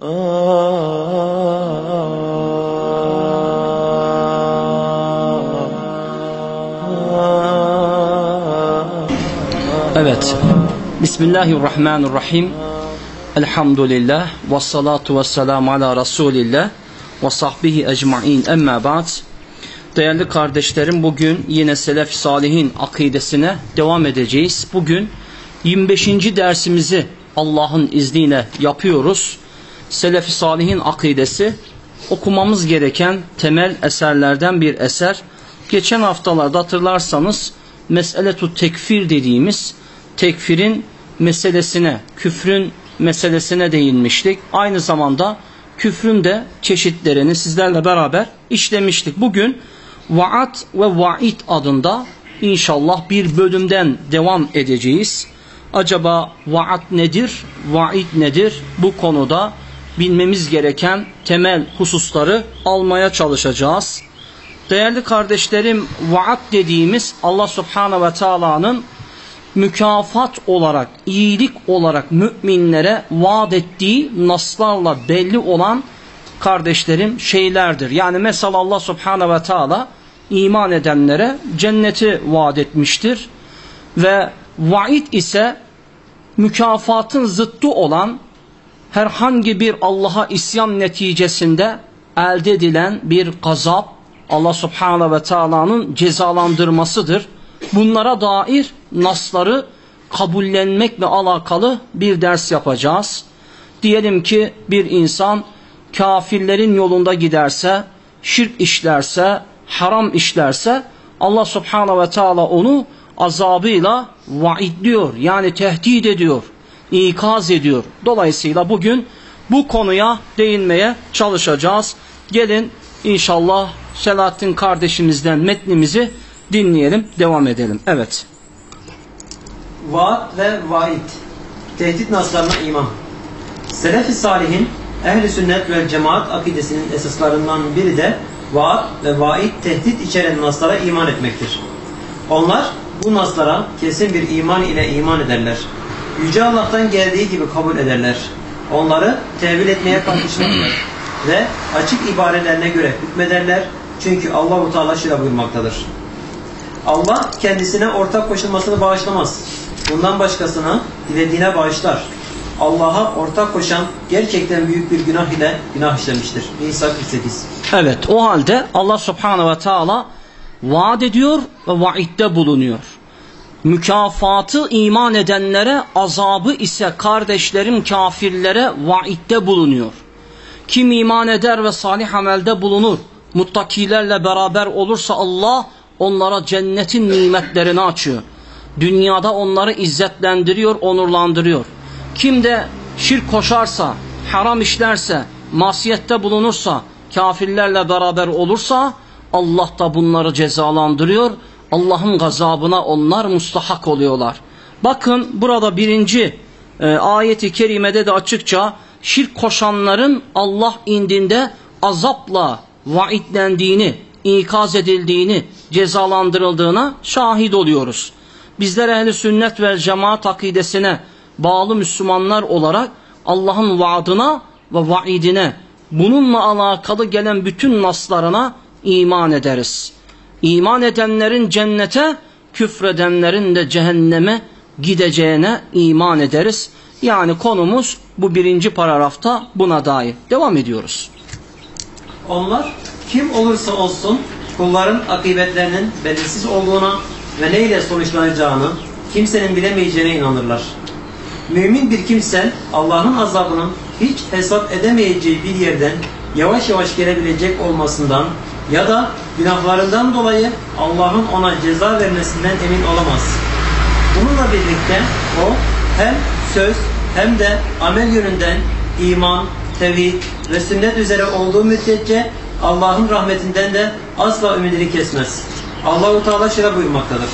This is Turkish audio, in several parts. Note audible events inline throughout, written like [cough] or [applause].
Evet. Bismillahirrahmanirrahim. Elhamdülillah. Ve salatu ve selamu ala Resulillah. Ve sahbihi ecma'in. Emma ba'd. Değerli kardeşlerim bugün yine Selef Salihin akidesine devam edeceğiz. Bugün 25. dersimizi Allah'ın izniyle yapıyoruz. Selef Salihin akidesi okumamız gereken temel eserlerden bir eser. Geçen haftalarda hatırlarsanız meseletu tekfir dediğimiz tekfirin meselesine, küfrün meselesine değinmiştik. Aynı zamanda küfrün de çeşitlerini sizlerle beraber işlemiştik. Bugün vaat ve vaid adında inşallah bir bölümden devam edeceğiz. Acaba vaat nedir, vaid nedir? Bu konuda bilmemiz gereken temel hususları almaya çalışacağız. Değerli kardeşlerim, vaat dediğimiz Allah Subhanahu ve Taala'nın mükafat olarak, iyilik olarak müminlere vaat ettiği naslarla belli olan kardeşlerim şeylerdir. Yani mesela Allah Subhanahu ve Teala iman edenlere cenneti vaat etmiştir. Ve vaid ise mükafatın zıttı olan herhangi bir Allah'a isyan neticesinde elde edilen bir gazap Allah Subhanahu ve Taala'nın cezalandırmasıdır. Bunlara dair nasları kabullenmekle alakalı bir ders yapacağız. Diyelim ki bir insan kafirlerin yolunda giderse, şirk işlerse, haram işlerse Allah Subhanahu ve Teala onu azabıyla vaidliyor. Yani tehdit ediyor, ikaz ediyor. Dolayısıyla bugün bu konuya değinmeye çalışacağız. Gelin inşallah Selahattin kardeşimizden metnimizi dinleyelim, devam edelim. Evet. Vaat ve vaid. Tehdit naslarına iman. Selefi salihin ehli sünnet ve cemaat akidesinin esaslarından biri de vaat ve vaid tehdit içeren naslara iman etmektir. Onlar bu naslara kesin bir iman ile iman ederler. Yüce Allah'tan geldiği gibi kabul ederler. Onları tevil etmeye kalkışmazlar ve açık ibarelerine göre hükmederler. Çünkü Allah-u Teala şöyle buyurmaktadır. Allah kendisine ortak koşulmasını bağışlamaz. Bundan başkasına dilediğine bağışlar. Allah'a ortak koşan gerçekten büyük bir günah ile günah işlemiştir. Nisa 48. Evet o halde Allah Subhanahu ve Teala vaat ediyor ve vaidde bulunuyor. Mükafatı iman edenlere azabı ise kardeşlerim kafirlere vaidde bulunuyor. Kim iman eder ve salih amelde bulunur, muttakilerle beraber olursa Allah onlara cennetin nimetlerini açıyor. Dünyada onları izzetlendiriyor, onurlandırıyor. Kim de şirk koşarsa, haram işlerse, masiyette bulunursa, kafirlerle beraber olursa Allah da bunları cezalandırıyor. Allah'ın gazabına onlar mustahak oluyorlar. Bakın burada birinci e, ayeti kerimede de açıkça şirk koşanların Allah indinde azapla vaidlendiğini, ikaz edildiğini, cezalandırıldığına şahit oluyoruz. Bizler ehli sünnet ve cemaat akidesine bağlı Müslümanlar olarak Allah'ın vaadına ve vaidine bununla alakalı gelen bütün naslarına iman ederiz. İman edenlerin cennete, küfredenlerin de cehenneme gideceğine iman ederiz. Yani konumuz bu birinci paragrafta buna dair. Devam ediyoruz. Onlar kim olursa olsun kulların akıbetlerinin belirsiz olduğuna ve neyle sonuçlanacağını kimsenin bilemeyeceğine inanırlar. Mümin bir kimse Allah'ın azabının hiç hesap edemeyeceği bir yerden yavaş yavaş gelebilecek olmasından ya da günahlarından dolayı Allah'ın ona ceza vermesinden emin olamaz. Bununla birlikte o hem söz hem de amel yönünden iman, tevhid ve sünnet üzere olduğu müddetçe Allah'ın rahmetinden de asla ümidini kesmez. Allahu Teala şöyle buyurmaktadır.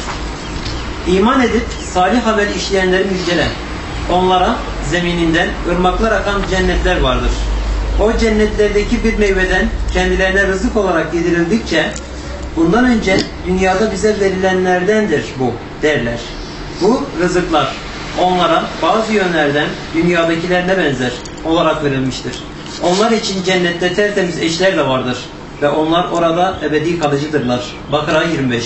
İman edip salih amel işleyenleri müjdele. Onlara zemininden ırmaklar akan cennetler vardır. O cennetlerdeki bir meyveden kendilerine rızık olarak yedirildikçe bundan önce dünyada bize verilenlerdendir bu derler. Bu rızıklar onlara bazı yönlerden dünyadakilerine benzer olarak verilmiştir. Onlar için cennette tertemiz eşler de vardır. Ve onlar orada ebedi kalıcıdırlar. Bakara 25.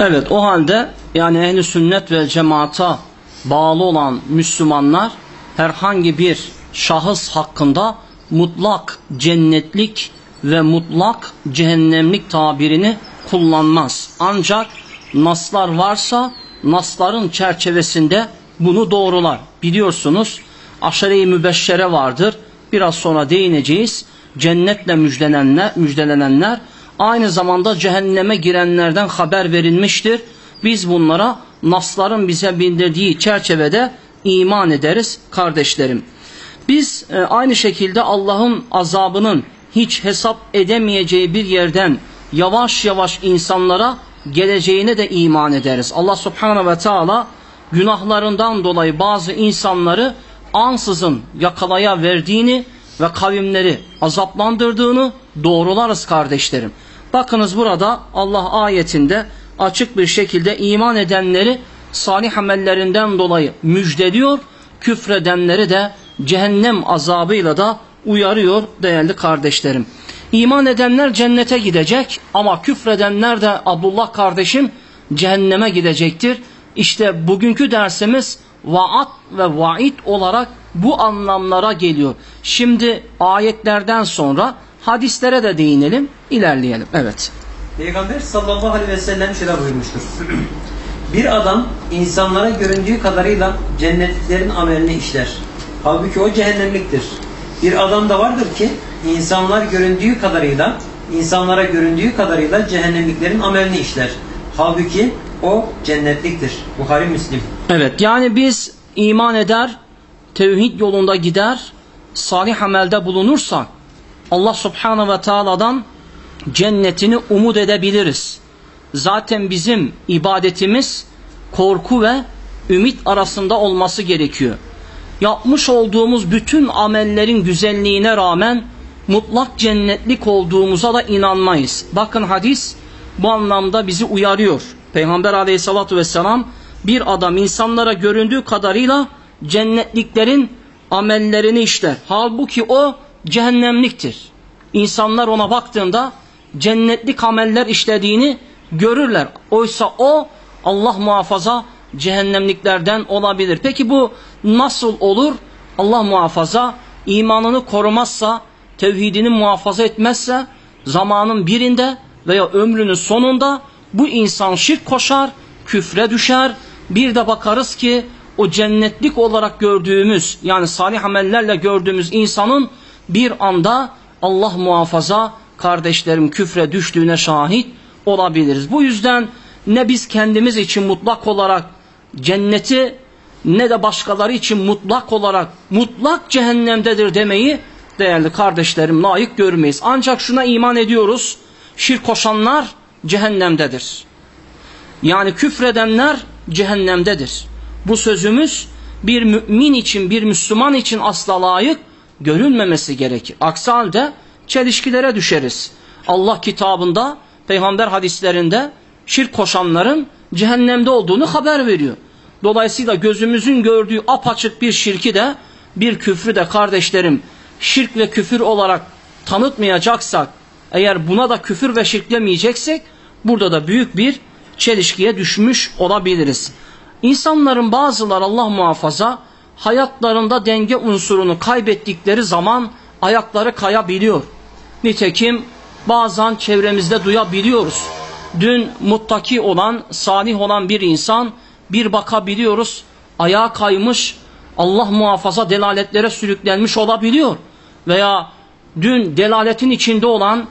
Evet o halde yani ehli sünnet ve cemaata bağlı olan Müslümanlar herhangi bir şahıs hakkında mutlak cennetlik ve mutlak cehennemlik tabirini kullanmaz. Ancak naslar varsa nasların çerçevesinde bunu doğrular. Biliyorsunuz aşere-i mübeşşere vardır. Biraz sonra değineceğiz. Cennetle müjdelenenler, müjdelenenler aynı zamanda cehenneme girenlerden haber verilmiştir. Biz bunlara nasların bize bildirdiği çerçevede iman ederiz kardeşlerim. Biz e, aynı şekilde Allah'ın azabının hiç hesap edemeyeceği bir yerden yavaş yavaş insanlara geleceğine de iman ederiz. Allah subhanahu ve teala günahlarından dolayı bazı insanları ansızın yakalaya verdiğini ve kavimleri azaplandırdığını doğrularız kardeşlerim. Bakınız burada Allah ayetinde açık bir şekilde iman edenleri salih amellerinden dolayı müjdeliyor, küfredenleri de cehennem azabıyla da uyarıyor değerli kardeşlerim. İman edenler cennete gidecek ama küfredenler de Abdullah kardeşim cehenneme gidecektir. İşte bugünkü dersimiz vaat ve vaid olarak bu anlamlara geliyor. Şimdi ayetlerden sonra hadislere de değinelim, ilerleyelim. Evet. Peygamber sallallahu aleyhi ve sellem şöyle buyurmuştur. Bir adam insanlara göründüğü kadarıyla cennetliklerin amelini işler. Halbuki o cehennemliktir. Bir adam da vardır ki insanlar göründüğü kadarıyla insanlara göründüğü kadarıyla cehennemliklerin amelini işler. Halbuki o cennetliktir. Buhari Müslim. Evet yani biz iman eder, tevhid yolunda gider, salih amelde bulunursak Allah subhanahu ve teala'dan cennetini umut edebiliriz. Zaten bizim ibadetimiz korku ve ümit arasında olması gerekiyor. Yapmış olduğumuz bütün amellerin güzelliğine rağmen mutlak cennetlik olduğumuza da inanmayız. Bakın hadis bu anlamda bizi uyarıyor. Peygamber aleyhissalatü vesselam bir adam insanlara göründüğü kadarıyla cennetliklerin amellerini işler. Halbuki o cehennemliktir. İnsanlar ona baktığında cennetlik ameller işlediğini görürler. Oysa o Allah muhafaza cehennemliklerden olabilir. Peki bu nasıl olur? Allah muhafaza imanını korumazsa, tevhidini muhafaza etmezse zamanın birinde veya ömrünün sonunda bu insan şirk koşar, küfre düşer. Bir de bakarız ki o cennetlik olarak gördüğümüz yani salih amellerle gördüğümüz insanın bir anda Allah muhafaza kardeşlerim küfre düştüğüne şahit olabiliriz. Bu yüzden ne biz kendimiz için mutlak olarak cenneti ne de başkaları için mutlak olarak mutlak cehennemdedir demeyi değerli kardeşlerim layık görmeyiz. Ancak şuna iman ediyoruz. Şirk koşanlar cehennemdedir. Yani küfredenler cehennemdedir. Bu sözümüz bir mümin için, bir Müslüman için asla layık görülmemesi gerekir. Aksi halde çelişkilere düşeriz. Allah kitabında, peygamber hadislerinde şirk koşanların cehennemde olduğunu haber veriyor. Dolayısıyla gözümüzün gördüğü apaçık bir şirki de bir küfrü de kardeşlerim şirk ve küfür olarak tanıtmayacaksak eğer buna da küfür ve şirklemeyeceksek burada da büyük bir çelişkiye düşmüş olabiliriz. İnsanların bazıları Allah muhafaza hayatlarında denge unsurunu kaybettikleri zaman ayakları kayabiliyor. Nitekim bazen çevremizde duyabiliyoruz. Dün muttaki olan, salih olan bir insan bir bakabiliyoruz ayağa kaymış, Allah muhafaza delaletlere sürüklenmiş olabiliyor. Veya dün delaletin içinde olan,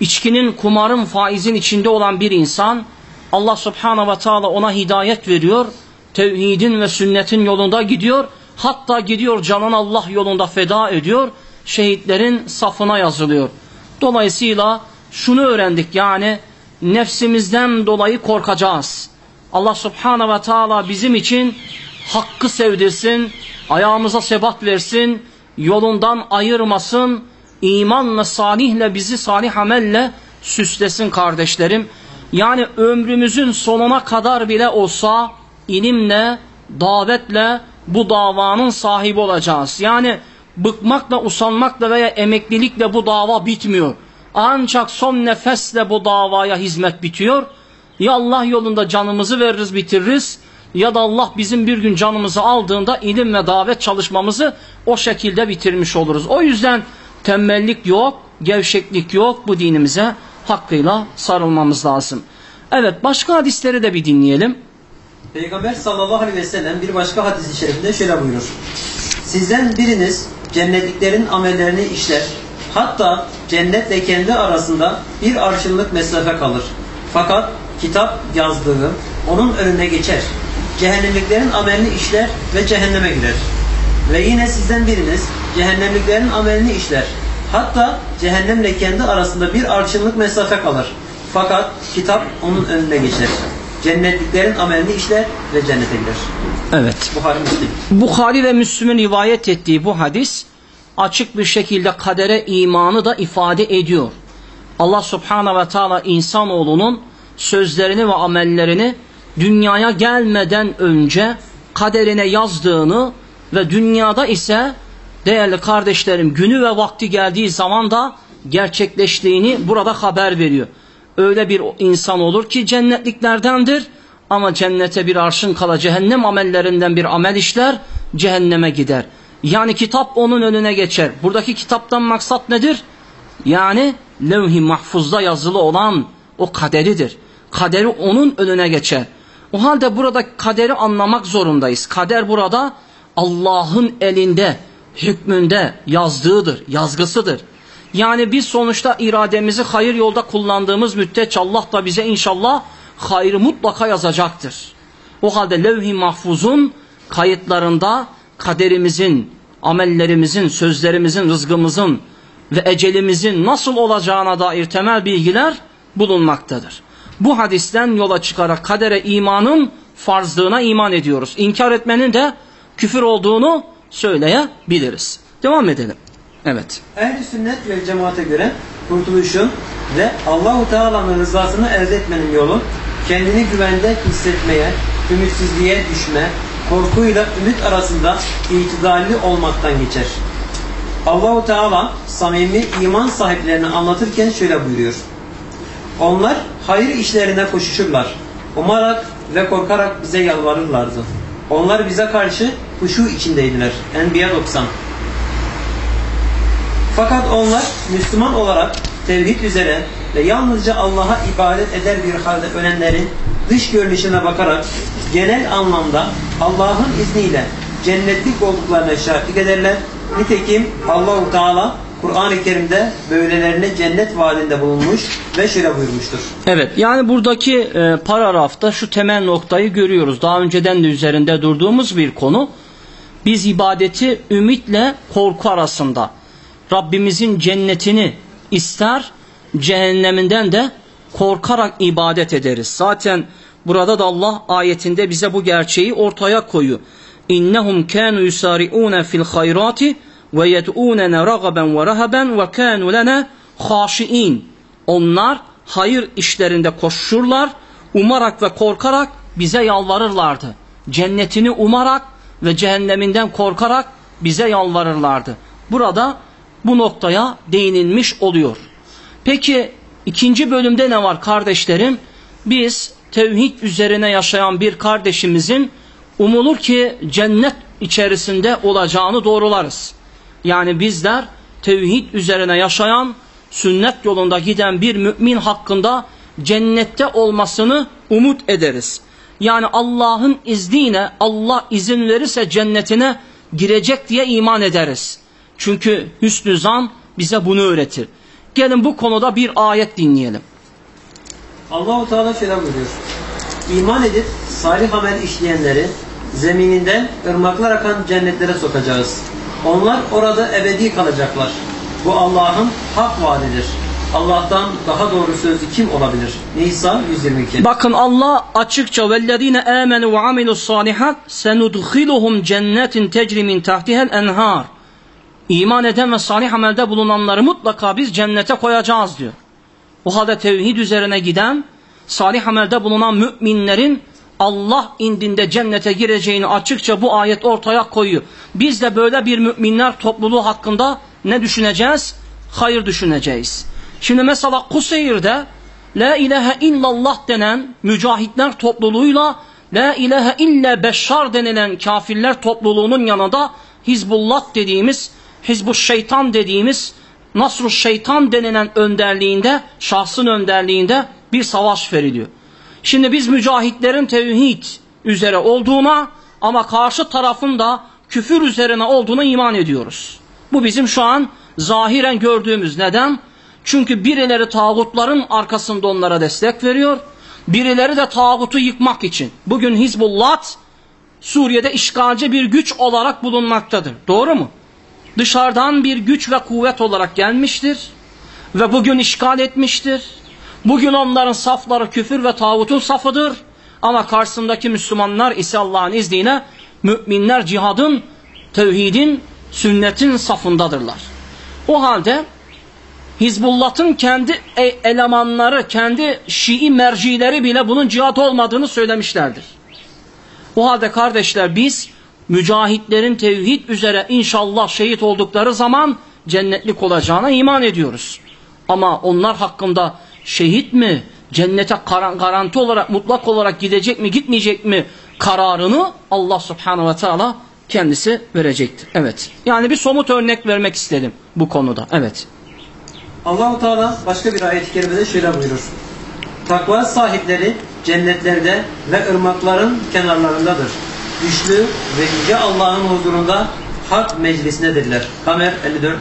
içkinin, kumarın, faizin içinde olan bir insan Allah subhanahu ve taala ona hidayet veriyor. Tevhidin ve sünnetin yolunda gidiyor. Hatta gidiyor canını Allah yolunda feda ediyor. Şehitlerin safına yazılıyor. Dolayısıyla şunu öğrendik yani nefsimizden dolayı korkacağız. Allah subhanahu ve taala bizim için hakkı sevdirsin, ayağımıza sebat versin, yolundan ayırmasın, imanla, salihle bizi salih amelle süslesin kardeşlerim. Yani ömrümüzün sonuna kadar bile olsa ilimle, davetle bu davanın sahibi olacağız. Yani bıkmakla, usanmakla veya emeklilikle bu dava bitmiyor. Ancak son nefesle bu davaya hizmet bitiyor. Ya Allah yolunda canımızı veririz bitiririz ya da Allah bizim bir gün canımızı aldığında ilim ve davet çalışmamızı o şekilde bitirmiş oluruz. O yüzden tembellik yok, gevşeklik yok bu dinimize hakkıyla sarılmamız lazım. Evet başka hadisleri de bir dinleyelim. Peygamber sallallahu aleyhi ve sellem bir başka hadis-i şerifinde şöyle buyurur. Sizden biriniz cennetliklerin amellerini işler. Hatta cennetle kendi arasında bir arşınlık mesafe kalır. Fakat kitap yazdığı onun önüne geçer. Cehennemliklerin amelini işler ve cehenneme girer. Ve yine sizden biriniz cehennemliklerin amelini işler. Hatta cehennemle kendi arasında bir arşınlık mesafe kalır. Fakat kitap onun önüne geçer. Cennetliklerin amelini işler ve cennete girer. Evet. Buhari Müslim. Bukhari ve Müslüm'ün rivayet ettiği bu hadis açık bir şekilde kadere imanı da ifade ediyor. Allah subhanahu ve taala insanoğlunun sözlerini ve amellerini dünyaya gelmeden önce kaderine yazdığını ve dünyada ise değerli kardeşlerim günü ve vakti geldiği zaman da gerçekleştiğini burada haber veriyor. Öyle bir insan olur ki cennetliklerdendir ama cennete bir arşın kala cehennem amellerinden bir amel işler cehenneme gider. Yani kitap onun önüne geçer. Buradaki kitaptan maksat nedir? Yani levh-i mahfuzda yazılı olan o kaderidir. Kaderi onun önüne geçer. O halde burada kaderi anlamak zorundayız. Kader burada Allah'ın elinde, hükmünde yazdığıdır, yazgısıdır. Yani biz sonuçta irademizi hayır yolda kullandığımız müddetçe Allah da bize inşallah hayrı mutlaka yazacaktır. O halde levh-i mahfuzun kayıtlarında kaderimizin, amellerimizin, sözlerimizin, rızkımızın ve ecelimizin nasıl olacağına dair temel bilgiler bulunmaktadır. Bu hadisten yola çıkarak kadere imanın farzlığına iman ediyoruz. İnkar etmenin de küfür olduğunu söyleyebiliriz. Devam edelim. Evet. Ehl-i sünnet ve cemaate göre kurtuluşun ve Allahu Teala'nın rızasını elde etmenin yolu kendini güvende hissetmeye, ümitsizliğe düşme, korkuyla ümit arasında itidalli olmaktan geçer. Allahu Teala samimi iman sahiplerini anlatırken şöyle buyuruyor. Onlar hayır işlerine koşuşurlar. Umarak ve korkarak bize yalvarırlardı. Onlar bize karşı huşu içindeydiler. Enbiya 90 Fakat onlar Müslüman olarak tevhid üzere ve yalnızca Allah'a ibadet eder bir halde ölenlerin dış görünüşüne bakarak genel anlamda Allah'ın izniyle cennetlik olduklarına şahitlik ederler. Nitekim Allahu Teala Kur'an-ı Kerim'de böylelerine cennet vaadinde bulunmuş ve şöyle buyurmuştur. Evet yani buradaki e, paragrafta şu temel noktayı görüyoruz. Daha önceden de üzerinde durduğumuz bir konu. Biz ibadeti ümitle korku arasında Rabbimizin cennetini ister, cehenneminden de korkarak ibadet ederiz. Zaten burada da Allah ayetinde bize bu gerçeği ortaya koyuyor. İnnehum kanu yusari'un fil hayrati ve yed'unena ragaben ve rahaben ve kanu lena haşiin. Onlar hayır işlerinde koşuşurlar, umarak ve korkarak bize yalvarırlardı. Cennetini umarak ve cehenneminden korkarak bize yalvarırlardı. Burada bu noktaya değinilmiş oluyor. Peki ikinci bölümde ne var kardeşlerim? Biz tevhid üzerine yaşayan bir kardeşimizin umulur ki cennet içerisinde olacağını doğrularız. Yani bizler tevhid üzerine yaşayan, sünnet yolunda giden bir mümin hakkında cennette olmasını umut ederiz. Yani Allah'ın izniyle Allah izin verirse cennetine girecek diye iman ederiz. Çünkü hüsnü zan bize bunu öğretir. Gelin bu konuda bir ayet dinleyelim. Allahu Teala şöyle buyuruyor. İman edip salih amel işleyenleri zemininden ırmaklar akan cennetlere sokacağız. Onlar orada ebedi kalacaklar. Bu Allah'ın hak vaadidir. Allah'tan daha doğru sözlü kim olabilir? Nisa 122. Bakın Allah açıkça vellezine amenu ve amilus salihat senudkhiluhum cennetin tecri min tahtiha'l enhar. İman eden ve salih amelde bulunanları mutlaka biz cennete koyacağız diyor. O halde tevhid üzerine giden, salih amelde bulunan müminlerin Allah indinde cennete gireceğini açıkça bu ayet ortaya koyuyor. Biz de böyle bir müminler topluluğu hakkında ne düşüneceğiz? Hayır düşüneceğiz. Şimdi mesela Kuseyir'de La ilahe illallah denen mücahitler topluluğuyla La ilahe illa beşşar denilen kafirler topluluğunun yanında Hizbullah dediğimiz, Hizbuş şeytan dediğimiz Nasru şeytan denilen önderliğinde, şahsın önderliğinde bir savaş veriliyor. Şimdi biz mücahitlerin tevhid üzere olduğuna ama karşı tarafın da küfür üzerine olduğuna iman ediyoruz. Bu bizim şu an zahiren gördüğümüz neden? Çünkü birileri tağutların arkasında onlara destek veriyor. Birileri de tağutu yıkmak için. Bugün Hizbullah Suriye'de işgalci bir güç olarak bulunmaktadır. Doğru mu? Dışarıdan bir güç ve kuvvet olarak gelmiştir. Ve bugün işgal etmiştir. Bugün onların safları küfür ve tağutun safıdır. Ama karşısındaki Müslümanlar ise Allah'ın izniyle müminler cihadın, tevhidin, sünnetin safındadırlar. O halde Hizbullah'ın kendi e, elemanları, kendi Şii mercileri bile bunun cihat olmadığını söylemişlerdir. O halde kardeşler biz mücahitlerin tevhid üzere inşallah şehit oldukları zaman cennetlik olacağına iman ediyoruz. Ama onlar hakkında şehit mi, cennete garanti olarak, mutlak olarak gidecek mi, gitmeyecek mi kararını Allah subhanahu ve teala kendisi verecektir. Evet. Yani bir somut örnek vermek istedim bu konuda. Evet. Allahu Teala başka bir ayet-i kerimede şöyle buyurur. Takva sahipleri cennetlerde ve ırmakların kenarlarındadır. Güçlü ve yüce Allah'ın huzurunda hak meclisindedirler. Kamer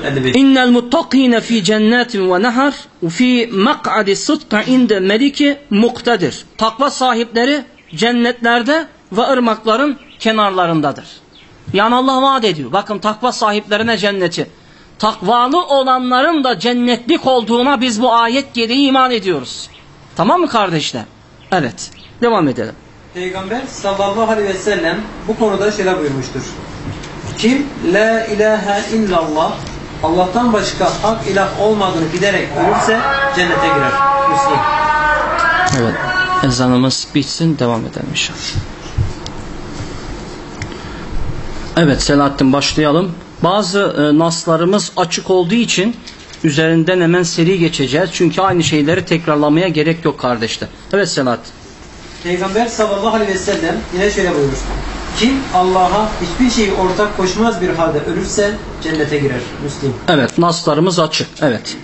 54-55 İnnel muttakine fi cennetin ve nehar fi mak'adi sıdka inde meliki muktedir. Takva sahipleri cennetlerde ve ırmakların kenarlarındadır. Yani Allah vaat ediyor. Bakın takva sahiplerine cenneti. Takvalı olanların da cennetlik olduğuna biz bu ayet gereği iman ediyoruz. Tamam mı kardeşler? Evet. Devam edelim. Peygamber sallallahu aleyhi ve sellem bu konuda şöyle buyurmuştur. Kim la ilahe illallah Allah'tan başka hak ilah olmadığını bilerek ölürse cennete girer. Müslim. Evet. Ezanımız bitsin devam edelim inşallah. Evet Selahattin başlayalım. Bazı e, naslarımız açık olduğu için üzerinden hemen seri geçeceğiz. Çünkü aynı şeyleri tekrarlamaya gerek yok kardeşler. Evet Selahattin. Peygamber sallallahu aleyhi ve sellem yine şöyle buyurur. Kim Allah'a hiçbir şeyi ortak koşmaz bir halde ölürse cennete girer. Müslim. Evet naslarımız açık. Evet.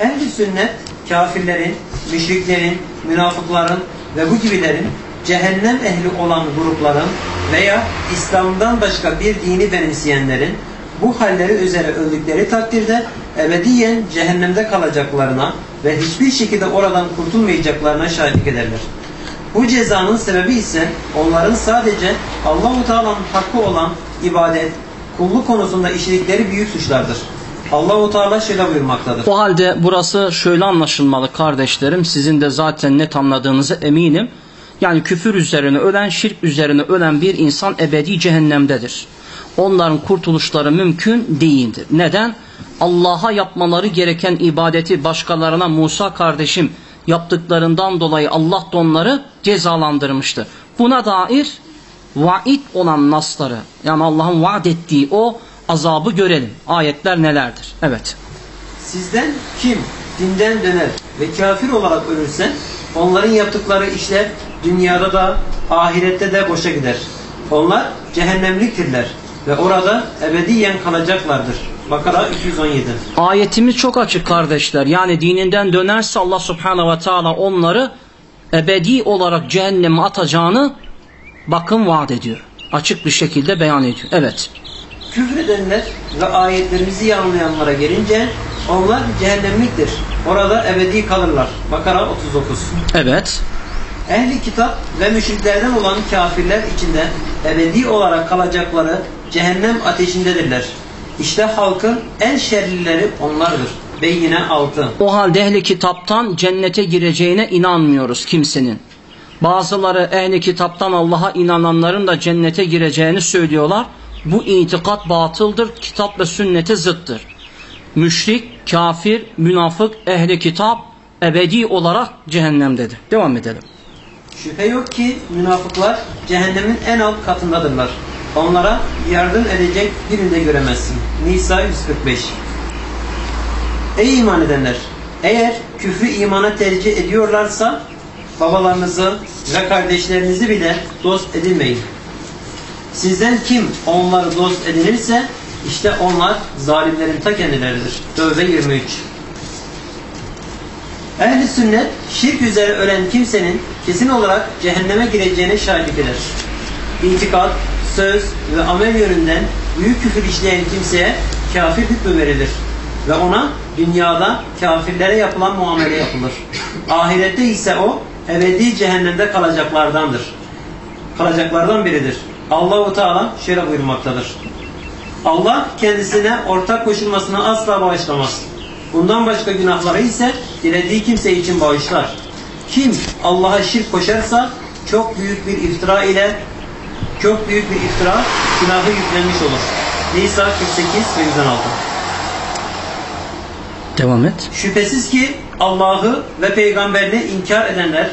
Ehl-i sünnet kafirlerin, müşriklerin, münafıkların ve bu gibilerin cehennem ehli olan grupların veya İslam'dan başka bir dini benimseyenlerin bu halleri üzere öldükleri takdirde ebediyen cehennemde kalacaklarına ve hiçbir şekilde oradan kurtulmayacaklarına şahitlik ederler. Bu cezanın sebebi ise onların sadece Allahu Teala'nın hakkı olan ibadet, kulluk konusunda işledikleri büyük suçlardır. Allahu Teala şöyle buyurmaktadır. O halde burası şöyle anlaşılmalı kardeşlerim. Sizin de zaten net anladığınızı eminim. Yani küfür üzerine ölen, şirk üzerine ölen bir insan ebedi cehennemdedir. Onların kurtuluşları mümkün değildir. Neden? Allah'a yapmaları gereken ibadeti başkalarına Musa kardeşim yaptıklarından dolayı Allah da onları cezalandırmıştı. Buna dair vaid olan nasları yani Allah'ın vaat ettiği o azabı görelim. Ayetler nelerdir? Evet. Sizden kim dinden döner ve kafir olarak ölürse onların yaptıkları işler dünyada da ahirette de boşa gider. Onlar cehennemliktirler ve orada ebediyen kalacaklardır. Bakara 217. Ayetimiz çok açık kardeşler. Yani dininden dönerse Allah subhanahu ve teala onları ebedi olarak cehenneme atacağını bakın vaat ediyor. Açık bir şekilde beyan ediyor. Evet. Küfredenler ve ayetlerimizi yanlayanlara gelince onlar cehennemliktir. Orada ebedi kalırlar. Bakara 39. Evet. Ehli kitap ve müşriklerden olan kafirler içinde ebedi olarak kalacakları cehennem ateşindedirler. İşte halkın en şerlileri onlardır. Beyyine 6. O halde ehli kitaptan cennete gireceğine inanmıyoruz kimsenin. Bazıları ehli kitaptan Allah'a inananların da cennete gireceğini söylüyorlar. Bu itikat batıldır, kitap ve sünnete zıttır. Müşrik, kafir, münafık, ehli kitap ebedi olarak cehennemdedir. Devam edelim. Şüphe yok ki münafıklar cehennemin en alt katındadırlar. Onlara yardım edecek birini de göremezsin. Nisa 145 Ey iman edenler! Eğer küfrü imana tercih ediyorlarsa babalarınızı ve kardeşlerinizi bile dost edinmeyin. Sizden kim onları dost edinirse işte onlar zalimlerin ta kendileridir. Tövbe 23 Ehli sünnet şirk üzere ölen kimsenin kesin olarak cehenneme gireceğine şahitlik eder. İtikat, söz ve amel yönünden büyük küfür işleyen kimseye kafir hükmü verilir. Ve ona dünyada kafirlere yapılan muamele yapılır. Ahirette ise o ebedi cehennemde kalacaklardandır. Kalacaklardan biridir. Allahu Teala şöyle buyurmaktadır. Allah kendisine ortak koşulmasını asla bağışlamaz. Bundan başka günahları ise dilediği kimse için bağışlar. Kim Allah'a şirk koşarsa çok büyük bir iftira ile çok büyük bir iftira günahı yüklenmiş olur. Nisa 48 ve 116 Devam et. Şüphesiz ki Allah'ı ve peygamberini inkar edenler,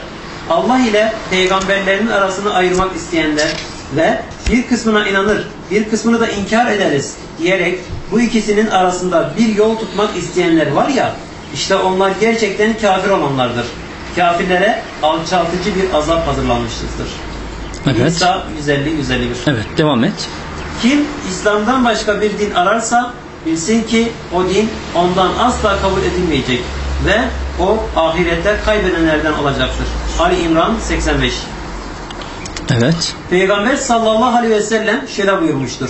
Allah ile peygamberlerin arasını ayırmak isteyenler ve bir kısmına inanır, bir kısmını da inkar ederiz diyerek bu ikisinin arasında bir yol tutmak isteyenler var ya, işte onlar gerçekten kafir olanlardır. Kafirlere alçaltıcı bir azap hazırlanmıştır. Evet. Nisa 150-151 Evet devam et. kim İslam'dan başka bir din ararsa bilsin ki o din ondan asla kabul edilmeyecek ve o ahirette kaybedenlerden olacaktır. Ali İmran 85 Evet. Peygamber sallallahu aleyhi ve sellem şöyle buyurmuştur.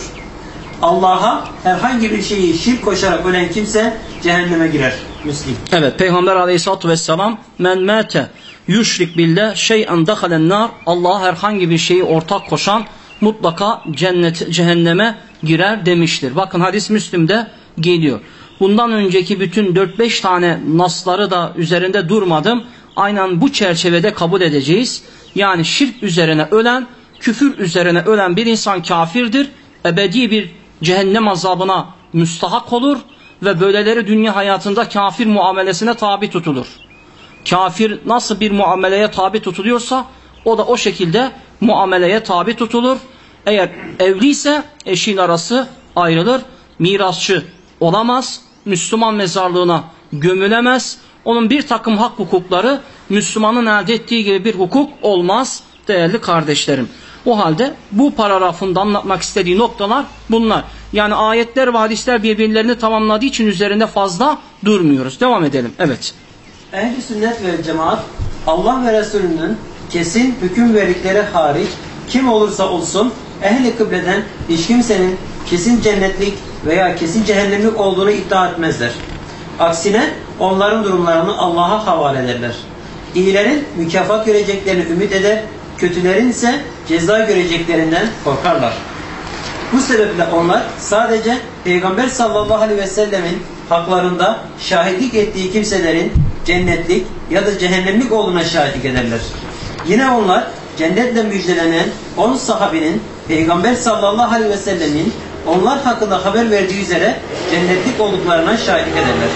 Allah'a herhangi bir şeyi şirk koşarak ölen kimse cehenneme girer. Müslim. Evet Peygamber aleyhissalatü vesselam men mâte yüşrik billah şey'en dehalen nar Allah'a herhangi bir şeyi ortak koşan mutlaka cennet cehenneme girer demiştir. Bakın hadis Müslim'de geliyor. Bundan önceki bütün 4-5 tane nasları da üzerinde durmadım. Aynen bu çerçevede kabul edeceğiz. Yani şirk üzerine ölen, küfür üzerine ölen bir insan kafirdir. Ebedi bir cehennem azabına müstahak olur ve böyleleri dünya hayatında kafir muamelesine tabi tutulur. Kafir nasıl bir muameleye tabi tutuluyorsa o da o şekilde muameleye tabi tutulur. Eğer evliyse eşin arası ayrılır. Mirasçı olamaz. Müslüman mezarlığına gömülemez. Onun bir takım hak hukukları Müslümanın elde ettiği gibi bir hukuk olmaz değerli kardeşlerim. O halde bu paragrafında anlatmak istediği noktalar bunlar. Yani ayetler ve hadisler birbirlerini tamamladığı için üzerinde fazla durmuyoruz. Devam edelim. Evet. Ehli sünnet ve cemaat Allah ve Resulünün kesin hüküm verdikleri hariç kim olursa olsun ehli kıbleden hiç kimsenin kesin cennetlik veya kesin cehennemlik olduğunu iddia etmezler. Aksine onların durumlarını Allah'a havale ederler. İyilerin mükafat göreceklerini ümit eder, kötülerin ise ceza göreceklerinden korkarlar. Bu sebeple onlar sadece Peygamber sallallahu aleyhi ve sellemin haklarında şahitlik ettiği kimselerin cennetlik ya da cehennemlik olduğuna şahitlik ederler. Yine onlar cennetle müjdelenen 10 sahabinin Peygamber sallallahu aleyhi ve sellemin onlar hakkında haber verdiği üzere cennetlik olduklarına şahitlik ederler.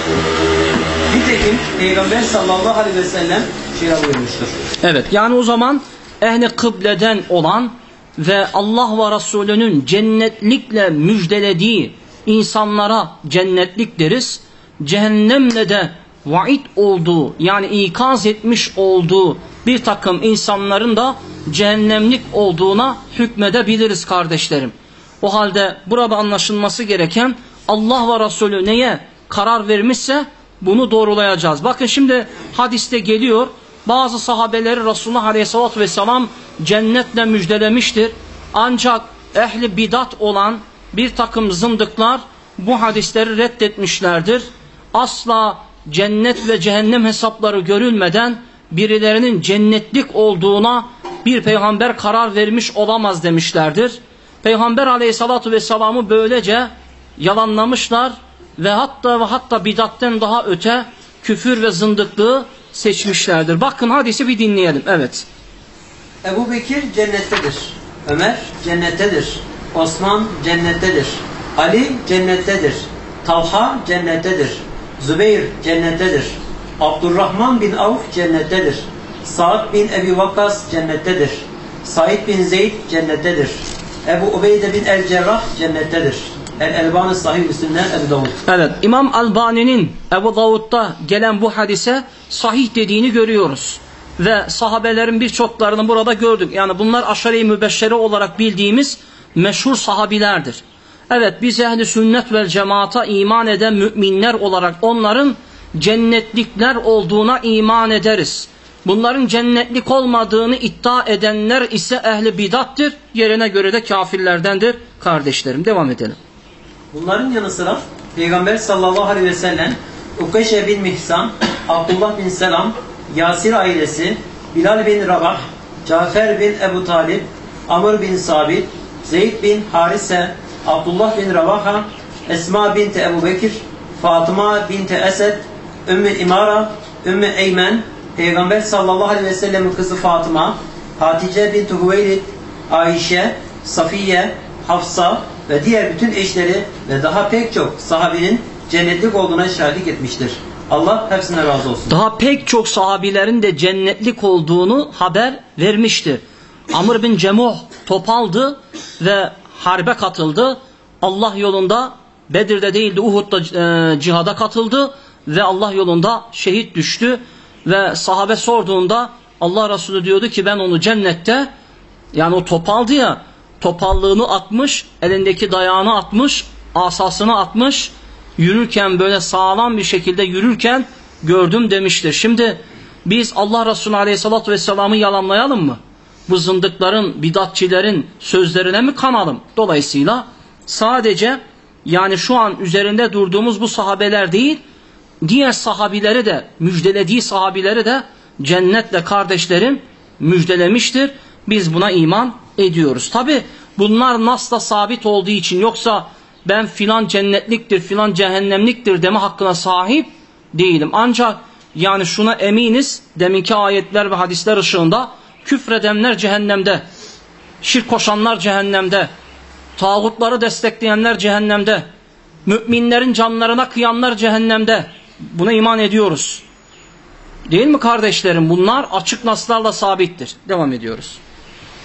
Nitekim Peygamber sallallahu aleyhi ve sellem şöyle buyurmuştur. Evet yani o zaman ehli kıbleden olan ve Allah ve Resulünün cennetlikle müjdelediği insanlara cennetlik deriz. Cehennemle de vaid olduğu yani ikaz etmiş olduğu bir takım insanların da cehennemlik olduğuna hükmedebiliriz kardeşlerim. O halde burada anlaşılması gereken Allah ve Resulü neye karar vermişse bunu doğrulayacağız. Bakın şimdi hadiste geliyor bazı sahabeleri Resulullah Aleyhisselatü Vesselam cennetle müjdelemiştir. Ancak ehli bidat olan bir takım zındıklar bu hadisleri reddetmişlerdir. Asla cennet ve cehennem hesapları görülmeden birilerinin cennetlik olduğuna bir peygamber karar vermiş olamaz demişlerdir. Peygamber aleyhissalatu vesselam'ı böylece yalanlamışlar ve hatta ve hatta bidatten daha öte küfür ve zındıklığı seçmişlerdir. Bakın hadisi bir dinleyelim. Evet. Ebu Bekir cennettedir. Ömer cennettedir. Osman cennettedir. Ali cennettedir. Talha cennettedir. Zübeyir cennettedir. Abdurrahman bin Avf cennettedir. Sa'd bin Ebi Vakkas cennettedir. Said bin Zeyd cennettedir. Ebu Ubeyde bin El Cerrah cennettedir. El Elbani Sahih Müslim'den Ebu Davud. Evet İmam Albani'nin Ebu Davud'da gelen bu hadise sahih dediğini görüyoruz. Ve sahabelerin birçoklarını burada gördük. Yani bunlar aşere-i mübeşşere olarak bildiğimiz meşhur sahabilerdir. Evet biz ehli sünnet vel cemaata iman eden müminler olarak onların cennetlikler olduğuna iman ederiz. Bunların cennetlik olmadığını iddia edenler ise ehli bidattır. Yerine göre de kafirlerdendir. Kardeşlerim devam edelim. Bunların yanı sıra Peygamber sallallahu aleyhi ve sellem Ukeşe bin Mihsan, Abdullah bin Selam, Yasir ailesi, Bilal bin Rabah, Cafer bin Ebu Talib, Amr bin Sabit, Zeyd bin Harise, Abdullah bin Rabaha, Esma binti Ebu Bekir, Fatıma binti Esed, Ümmü İmara, Ümmü Eymen, Peygamber sallallahu aleyhi ve sellemin kızı Fatıma, Hatice binti Hüveylid, Ayşe, Safiye, Hafsa ve diğer bütün eşleri ve daha pek çok sahabinin cennetlik olduğuna şahitlik etmiştir. Allah hepsine razı olsun. Daha pek çok sahabilerin de cennetlik olduğunu haber vermiştir. Amr bin Cemuh topaldı ve harbe katıldı. Allah yolunda Bedir'de değildi Uhud'da e, cihada katıldı ve Allah yolunda şehit düştü ve sahabe sorduğunda Allah Resulü diyordu ki ben onu cennette yani o topaldı ya topallığını atmış elindeki dayağını atmış asasını atmış yürürken böyle sağlam bir şekilde yürürken gördüm demiştir. Şimdi biz Allah Resulü Aleyhisselatü Vesselam'ı yalanlayalım mı? Bu zındıkların, bidatçilerin sözlerine mi kanalım? Dolayısıyla sadece yani şu an üzerinde durduğumuz bu sahabeler değil, diğer sahabileri de, müjdelediği sahabileri de cennetle kardeşlerin müjdelemiştir. Biz buna iman ediyoruz. Tabi bunlar nasla sabit olduğu için yoksa ben filan cennetliktir, filan cehennemliktir deme hakkına sahip değilim. Ancak yani şuna eminiz deminki ayetler ve hadisler ışığında küfredenler cehennemde, şirk koşanlar cehennemde, tağutları destekleyenler cehennemde, müminlerin canlarına kıyanlar cehennemde. Buna iman ediyoruz. Değil mi kardeşlerim? Bunlar açık naslarla sabittir. Devam ediyoruz.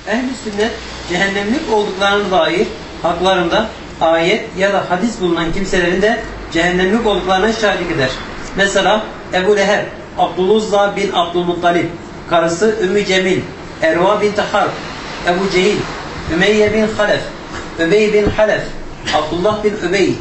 Ehl-i sünnet cehennemlik olduklarına dair haklarında ayet ya da hadis bulunan kimselerin de cehennemlik olduklarına şahitlik eder. Mesela Ebu Leheb, Abdüluzza bin Abdülmuttalib, karısı Ümmü Cemil, Erva bin Harb, Ebu Cehil, Ümeyye bin Halef, Übey bin Halef, Abdullah bin Übey,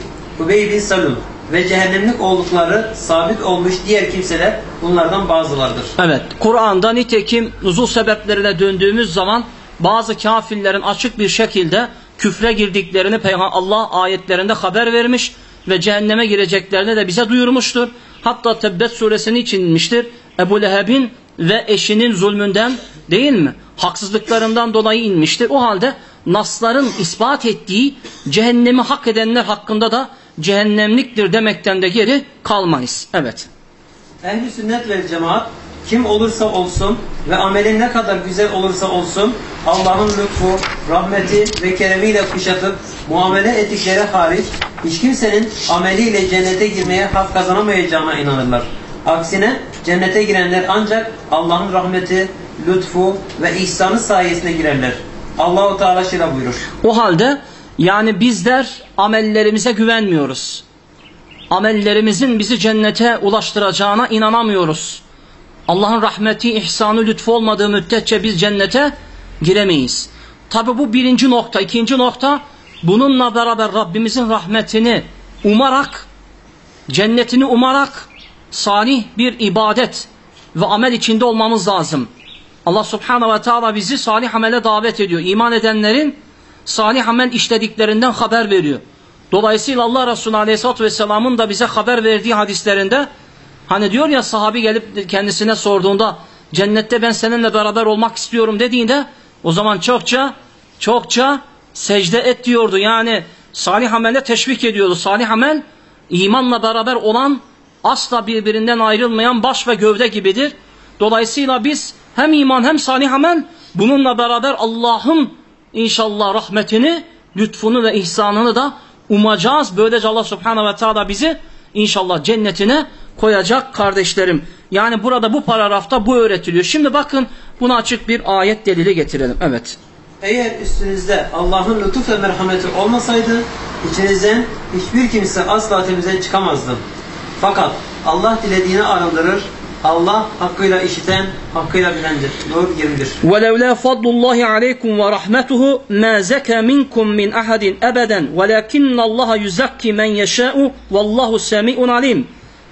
Übey bin Salul ve cehennemlik oldukları sabit olmuş diğer kimseler bunlardan bazılardır. Evet, Kur'an'da nitekim nuzul sebeplerine döndüğümüz zaman bazı kafirlerin açık bir şekilde küfre girdiklerini Peygamber Allah ayetlerinde haber vermiş ve cehenneme gireceklerini de bize duyurmuştur. Hatta Tebbet suresini için inmiştir. Ebu Leheb'in ve eşinin zulmünden değil mi? Haksızlıklarından dolayı inmiştir. O halde nasların ispat ettiği cehennemi hak edenler hakkında da cehennemliktir demekten de geri kalmayız. Evet. Ehl-i sünnet ve cemaat kim olursa olsun ve ameli ne kadar güzel olursa olsun Allah'ın lütfu, rahmeti ve keremiyle kuşatıp muamele ettikleri hariç hiç kimsenin ameliyle cennete girmeye hak kazanamayacağına inanırlar. Aksine cennete girenler ancak Allah'ın rahmeti, lütfu ve ihsanı sayesinde girerler. Allahu Teala şöyle buyurur. O halde yani bizler amellerimize güvenmiyoruz. Amellerimizin bizi cennete ulaştıracağına inanamıyoruz. Allah'ın rahmeti, ihsanı, lütfu olmadığı müddetçe biz cennete giremeyiz. Tabi bu birinci nokta. ikinci nokta bununla beraber Rabbimizin rahmetini umarak, cennetini umarak salih bir ibadet ve amel içinde olmamız lazım. Allah subhanahu ve teala bizi salih amele davet ediyor. İman edenlerin salih amel işlediklerinden haber veriyor. Dolayısıyla Allah Resulü Aleyhisselatü Vesselam'ın da bize haber verdiği hadislerinde hani diyor ya sahabi gelip kendisine sorduğunda cennette ben seninle beraber olmak istiyorum dediğinde o zaman çokça çokça secde et diyordu. Yani salih amelle teşvik ediyordu. Salih amel imanla beraber olan asla birbirinden ayrılmayan baş ve gövde gibidir. Dolayısıyla biz hem iman hem salih amel bununla beraber Allah'ın inşallah rahmetini, lütfunu ve ihsanını da umacağız. Böylece Allah subhanahu ve teala bizi inşallah cennetine koyacak kardeşlerim. Yani burada bu paragrafta bu öğretiliyor. Şimdi bakın buna açık bir ayet delili getirelim. Evet. Eğer üstünüzde Allah'ın lütuf ve merhameti olmasaydı içinizden hiçbir kimse asla temize çıkamazdı. Fakat Allah dilediğini arındırır. Allah hakkıyla işiten, hakkıyla bilendir. Nur 21. وَلَوْلَا فَضْلُ اللّٰهِ عَلَيْكُمْ وَرَحْمَتُهُ مَا زَكَى مِنْكُمْ مِنْ أَحَدٍ أَبَدًا وَلَكِنَّ اللّٰهَ يُزَكِّ مَنْ يَشَاءُ وَاللّٰهُ سَمِيعٌ عَلِيمٌ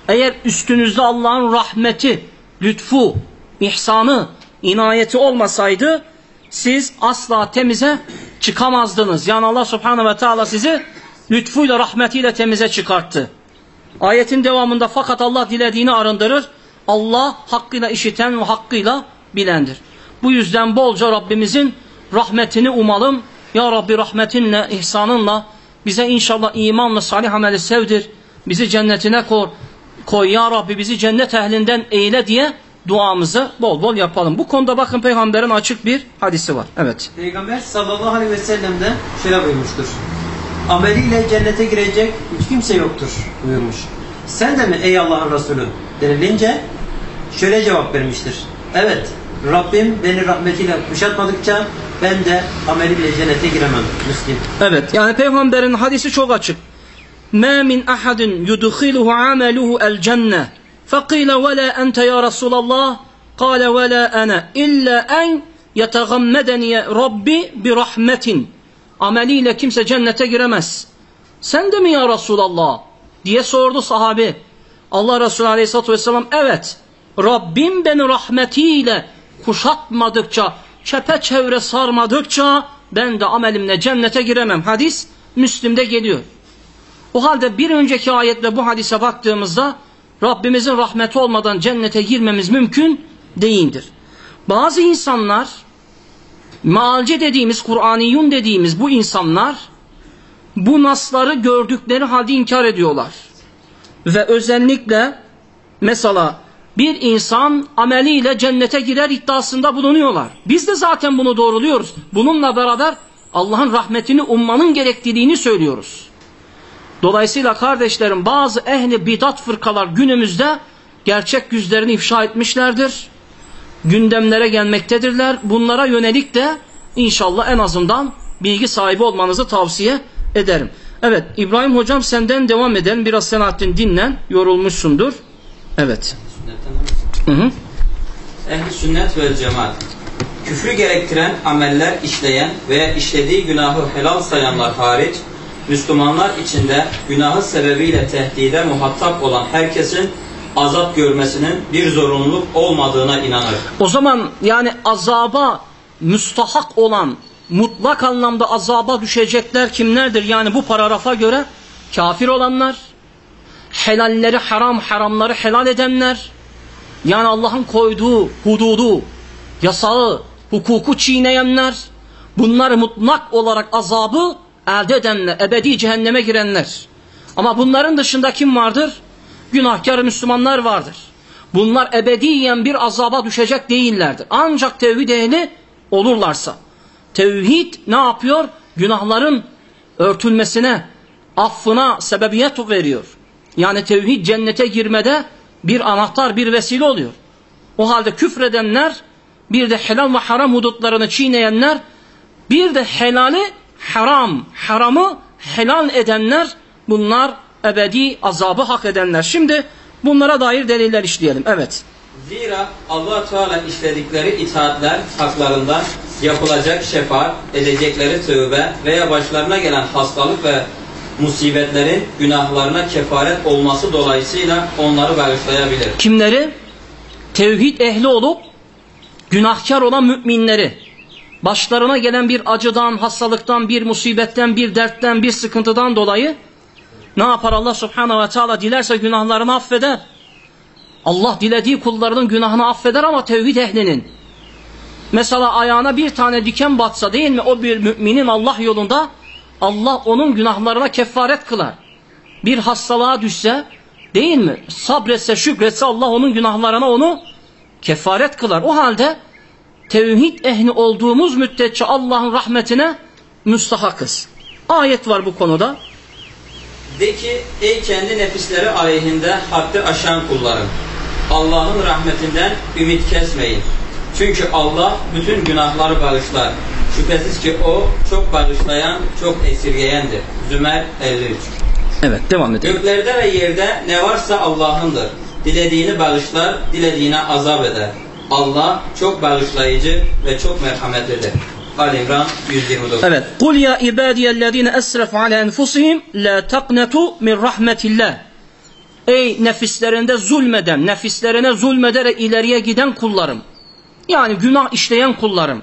Eğer üstünüzde Allah'ın rahmeti, lütfu, ihsanı, inayeti olmasaydı siz asla temize çıkamazdınız. Yani Allah subhanahu ve teala sizi lütfuyla, rahmetiyle temize çıkarttı. Ayetin devamında fakat Allah dilediğini arındırır. Allah hakkıyla işiten ve hakkıyla bilendir. Bu yüzden bolca Rabbimizin rahmetini umalım. Ya Rabbi rahmetinle, ihsanınla bize inşallah imanla salih ameli sevdir. Bizi cennetine koy. Koy ya Rabbi bizi cennet ehlinden eyle diye duamızı bol bol yapalım. Bu konuda bakın peygamberin açık bir hadisi var. Evet. Peygamber sallallahu aleyhi ve sellem şöyle buyurmuştur. Ameliyle cennete girecek hiç kimse yoktur buyurmuş. Sen de mi ey Allah'ın Resulü denilince şöyle cevap vermiştir. Evet Rabbim beni rahmetiyle kuşatmadıkça ben de amelimle cennete giremem. Müslim. Evet yani peygamberin hadisi çok açık. Yudkhiluhu amaluhu el cenne. Faqila ve la ente ya Resulallah. Kale ve la ana illa en yetegammadeni Rabbi bi rahmetin. Ameliyle kimse cennete giremez. Sen de mi ya Resulallah? diye sordu sahabe. Allah Resulü Aleyhisselatü Vesselam evet Rabbim beni rahmetiyle kuşatmadıkça, çepeçevre sarmadıkça ben de amelimle cennete giremem. Hadis Müslim'de geliyor. O halde bir önceki ayetle bu hadise baktığımızda Rabbimizin rahmeti olmadan cennete girmemiz mümkün değildir. Bazı insanlar mealci dediğimiz, Kur'aniyun dediğimiz bu insanlar bu nasları gördükleri halde inkar ediyorlar. Ve özellikle mesela bir insan ameliyle cennete girer iddiasında bulunuyorlar. Biz de zaten bunu doğruluyoruz. Bununla beraber Allah'ın rahmetini ummanın gerektiğini söylüyoruz. Dolayısıyla kardeşlerim bazı ehli bidat fırkalar günümüzde gerçek yüzlerini ifşa etmişlerdir. Gündemlere gelmektedirler. Bunlara yönelik de inşallah en azından bilgi sahibi olmanızı tavsiye ederim. Evet İbrahim hocam senden devam edelim. Biraz Selahattin dinlen. Yorulmuşsundur. Evet. Hı hı. Ehl-i sünnet ve cemaat küfrü gerektiren ameller işleyen veya işlediği günahı helal sayanlar hariç Müslümanlar içinde günahı sebebiyle tehdide muhatap olan herkesin azap görmesinin bir zorunluluk olmadığına inanır. O zaman yani azaba müstahak olan mutlak anlamda azaba düşecekler kimlerdir? Yani bu paragrafa göre kafir olanlar, helalleri haram, haramları helal edenler, yani Allah'ın koyduğu hududu, yasağı, hukuku çiğneyenler, bunlar mutlak olarak azabı elde edenler, ebedi cehenneme girenler. Ama bunların dışında kim vardır? Günahkar Müslümanlar vardır. Bunlar ebediyen bir azaba düşecek değillerdir. Ancak tevhid ehli olurlarsa. Tevhid ne yapıyor? Günahların örtülmesine, affına sebebiyet veriyor. Yani tevhid cennete girmede bir anahtar, bir vesile oluyor. O halde küfredenler, bir de helal ve haram hudutlarını çiğneyenler, bir de helali haram, haramı helal edenler, bunlar ebedi azabı hak edenler. Şimdi bunlara dair deliller işleyelim. Evet. Zira allah Teala işledikleri itaatler haklarında yapılacak şefaat, edecekleri tövbe veya başlarına gelen hastalık ve musibetlerin günahlarına kefaret olması dolayısıyla onları bağışlayabilir. Kimleri? Tevhid ehli olup günahkar olan müminleri. Başlarına gelen bir acıdan, hastalıktan, bir musibetten, bir dertten, bir sıkıntıdan dolayı ne yapar Allah subhanahu ve teala dilerse günahlarını affeder. Allah dilediği kullarının günahını affeder ama tevhid ehlinin. Mesela ayağına bir tane diken batsa değil mi o bir müminin Allah yolunda Allah onun günahlarına kefaret kılar. Bir hastalığa düşse değil mi sabretse şükretse Allah onun günahlarına onu kefaret kılar. O halde tevhid ehli olduğumuz müddetçe Allah'ın rahmetine müstahakız. Ayet var bu konuda. De ki ey kendi nefisleri aleyhinde haddi aşan kullarım. Allah'ın rahmetinden ümit kesmeyin. Çünkü Allah bütün günahları bağışlar. Şüphesiz ki o çok bağışlayan, çok esirgeyendir. Zümer 53 Evet devam edelim. Göklerde ve yerde ne varsa Allah'ındır. Dilediğini bağışlar, dilediğine azap eder. Allah çok bağışlayıcı ve çok merhametlidir. Ali İmran 129 Evet. Kul ya ibadiyellezine esrafu ala enfusihim la taqnatu min rahmetillah. Ey nefislerinde zulmeden, nefislerine zulmederek ileriye giden kullarım. Yani günah işleyen kullarım.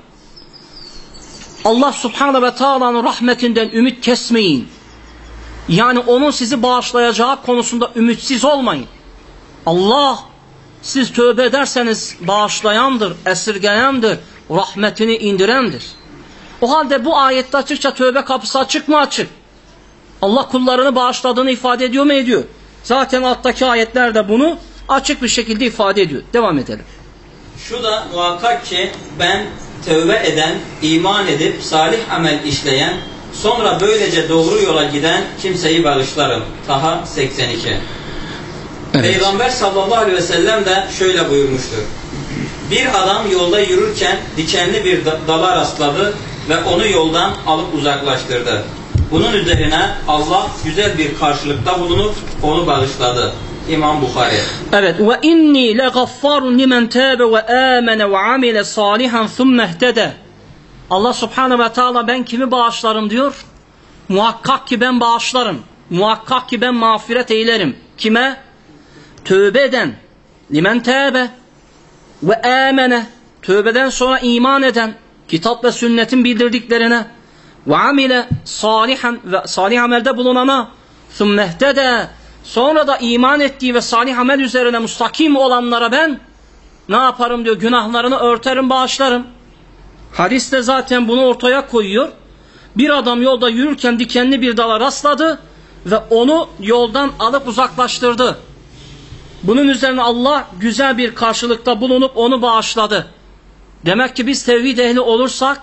Allah subhanahu ve taala'nın rahmetinden ümit kesmeyin. Yani onun sizi bağışlayacağı konusunda ümitsiz olmayın. Allah siz tövbe ederseniz bağışlayandır, esirgeyendir, rahmetini indirendir. O halde bu ayette açıkça tövbe kapısı açık mı açık? Allah kullarını bağışladığını ifade ediyor mu ediyor? Zaten alttaki ayetler de bunu açık bir şekilde ifade ediyor. Devam edelim. Şu da muhakkak ki ben tövbe eden, iman edip salih amel işleyen, sonra böylece doğru yola giden kimseyi bağışlarım. Taha 82 Peygamber sallallahu aleyhi ve sellem de şöyle buyurmuştur. Bir adam yolda yürürken dikenli bir da- dala rastladı ve onu yoldan alıp uzaklaştırdı. Bunun üzerine Allah güzel bir karşılıkta bulunup onu bağışladı. İmam Bukhari. Evet ve inni le gaffarun limen tabe ve amene ve amile salihan thumme ihtede. Allah subhanahu ve taala ben kimi bağışlarım diyor? Muhakkak ki ben bağışlarım. Muhakkak ki ben mağfiret eylerim. Kime? Tövbe eden. Limen tabe ve amene. Tövbeden sonra iman eden. Kitap ve sünnetin bildirdiklerine. Ve amile salihan ve salih amelde bulunana. Thumme ihtede. Sonra da iman ettiği ve salih amel üzerine mustakim olanlara ben ne yaparım diyor günahlarını örterim bağışlarım. Hadis de zaten bunu ortaya koyuyor. Bir adam yolda yürürken dikenli bir dala rastladı ve onu yoldan alıp uzaklaştırdı. Bunun üzerine Allah güzel bir karşılıkta bulunup onu bağışladı. Demek ki biz tevhid ehli olursak,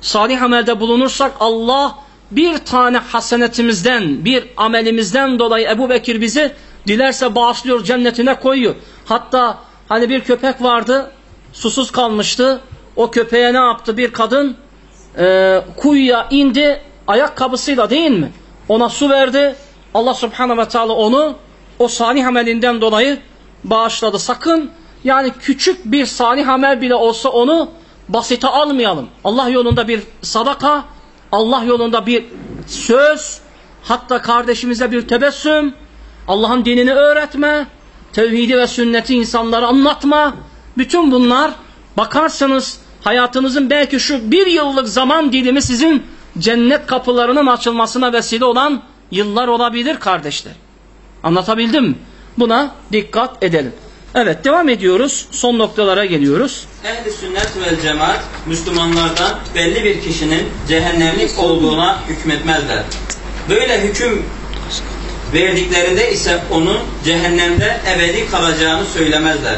salih amelde bulunursak Allah bir tane hasenetimizden, bir amelimizden dolayı Ebu Bekir bizi dilerse bağışlıyor, cennetine koyuyor. Hatta hani bir köpek vardı, susuz kalmıştı. O köpeğe ne yaptı bir kadın? Ee, kuyuya indi ayakkabısıyla değil mi? Ona su verdi. Allah subhanahu ve teala onu o salih amelinden dolayı bağışladı. Sakın yani küçük bir salih amel bile olsa onu basite almayalım. Allah yolunda bir sadaka, Allah yolunda bir söz, hatta kardeşimize bir tebessüm, Allah'ın dinini öğretme, tevhidi ve sünneti insanlara anlatma. Bütün bunlar bakarsanız hayatınızın belki şu bir yıllık zaman dilimi sizin cennet kapılarının açılmasına vesile olan yıllar olabilir kardeşler. Anlatabildim? Buna dikkat edelim. Evet devam ediyoruz. Son noktalara geliyoruz. Ehli sünnet ve cemaat Müslümanlardan belli bir kişinin cehennemlik olduğuna hükmetmezler. Böyle hüküm verdiklerinde ise onun cehennemde ebedi kalacağını söylemezler.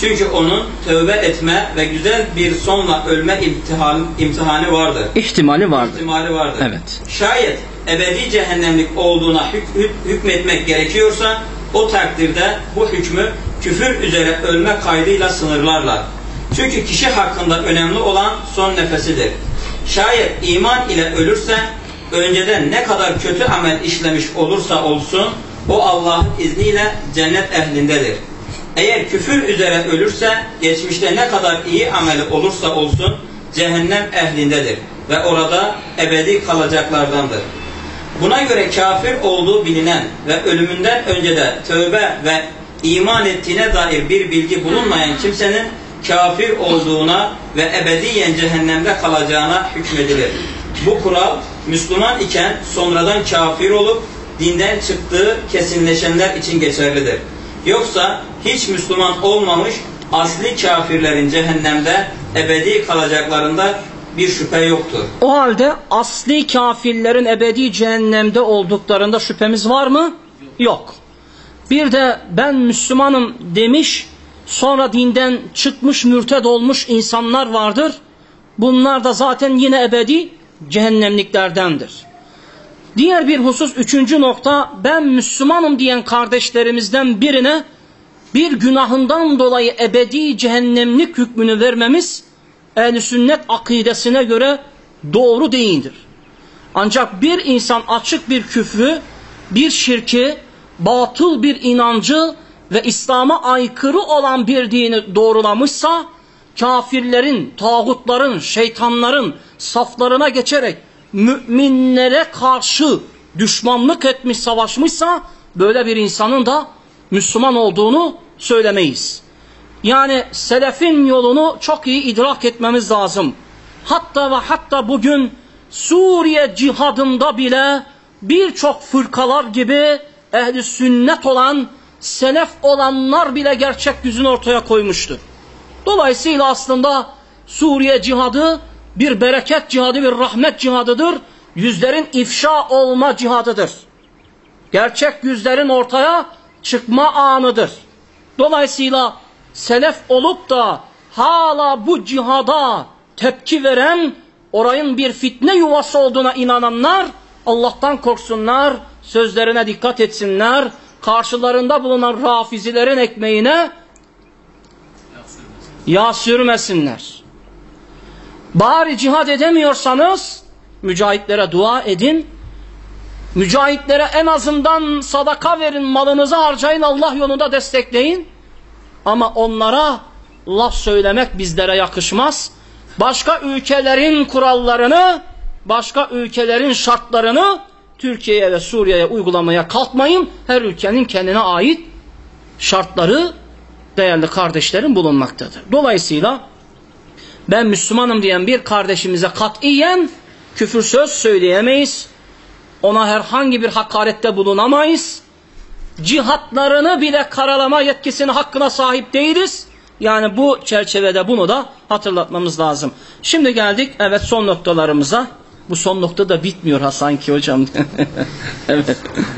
Çünkü onun tövbe etme ve güzel bir sonla ölme imtihan, imtihanı vardır. İhtimali vardır. İhtimali vardır. Evet. Şayet ebedi cehennemlik olduğuna hük- hük- hükmetmek gerekiyorsa o takdirde bu hükmü küfür üzere ölme kaydıyla sınırlarlar. Çünkü kişi hakkında önemli olan son nefesidir. Şayet iman ile ölürse önceden ne kadar kötü amel işlemiş olursa olsun o Allah'ın izniyle cennet ehlindedir. Eğer küfür üzere ölürse geçmişte ne kadar iyi ameli olursa olsun cehennem ehlindedir ve orada ebedi kalacaklardandır. Buna göre kafir olduğu bilinen ve ölümünden önce de tövbe ve iman ettiğine dair bir bilgi bulunmayan kimsenin kafir olduğuna ve ebediyen cehennemde kalacağına hükmedilir. Bu kural Müslüman iken sonradan kafir olup dinden çıktığı kesinleşenler için geçerlidir. Yoksa hiç Müslüman olmamış asli kafirlerin cehennemde ebedi kalacaklarında bir şüphe yoktur. O halde asli kafirlerin ebedi cehennemde olduklarında şüphemiz var mı? Yok. Bir de ben Müslümanım demiş sonra dinden çıkmış mürted olmuş insanlar vardır. Bunlar da zaten yine ebedi cehennemliklerdendir. Diğer bir husus üçüncü nokta ben Müslümanım diyen kardeşlerimizden birine bir günahından dolayı ebedi cehennemlik hükmünü vermemiz ehl sünnet akidesine göre doğru değildir. Ancak bir insan açık bir küfrü, bir şirki, batıl bir inancı ve İslam'a aykırı olan bir dini doğrulamışsa, kafirlerin, tağutların, şeytanların saflarına geçerek müminlere karşı düşmanlık etmiş, savaşmışsa, böyle bir insanın da Müslüman olduğunu söylemeyiz. Yani selefin yolunu çok iyi idrak etmemiz lazım. Hatta ve hatta bugün Suriye cihadında bile birçok fırkalar gibi ehli sünnet olan, selef olanlar bile gerçek yüzünü ortaya koymuştu. Dolayısıyla aslında Suriye cihadı bir bereket cihadı, bir rahmet cihadıdır. Yüzlerin ifşa olma cihadıdır. Gerçek yüzlerin ortaya çıkma anıdır. Dolayısıyla selef olup da hala bu cihada tepki veren, orayın bir fitne yuvası olduğuna inananlar Allah'tan korksunlar, sözlerine dikkat etsinler, karşılarında bulunan rafizilerin ekmeğine yağ sürmesinler. Bari cihad edemiyorsanız mücahitlere dua edin. Mücahitlere en azından sadaka verin, malınızı harcayın, Allah yolunda destekleyin. Ama onlara laf söylemek bizlere yakışmaz. Başka ülkelerin kurallarını, başka ülkelerin şartlarını Türkiye'ye ve Suriye'ye uygulamaya kalkmayın. Her ülkenin kendine ait şartları değerli kardeşlerim bulunmaktadır. Dolayısıyla ben Müslümanım diyen bir kardeşimize katiyen küfür söz söyleyemeyiz. Ona herhangi bir hakarette bulunamayız. Cihatlarını bile karalama yetkisine hakkına sahip değiliz. Yani bu çerçevede bunu da hatırlatmamız lazım. Şimdi geldik evet son noktalarımıza. Bu son nokta da bitmiyor ha sanki hocam. [laughs] evet.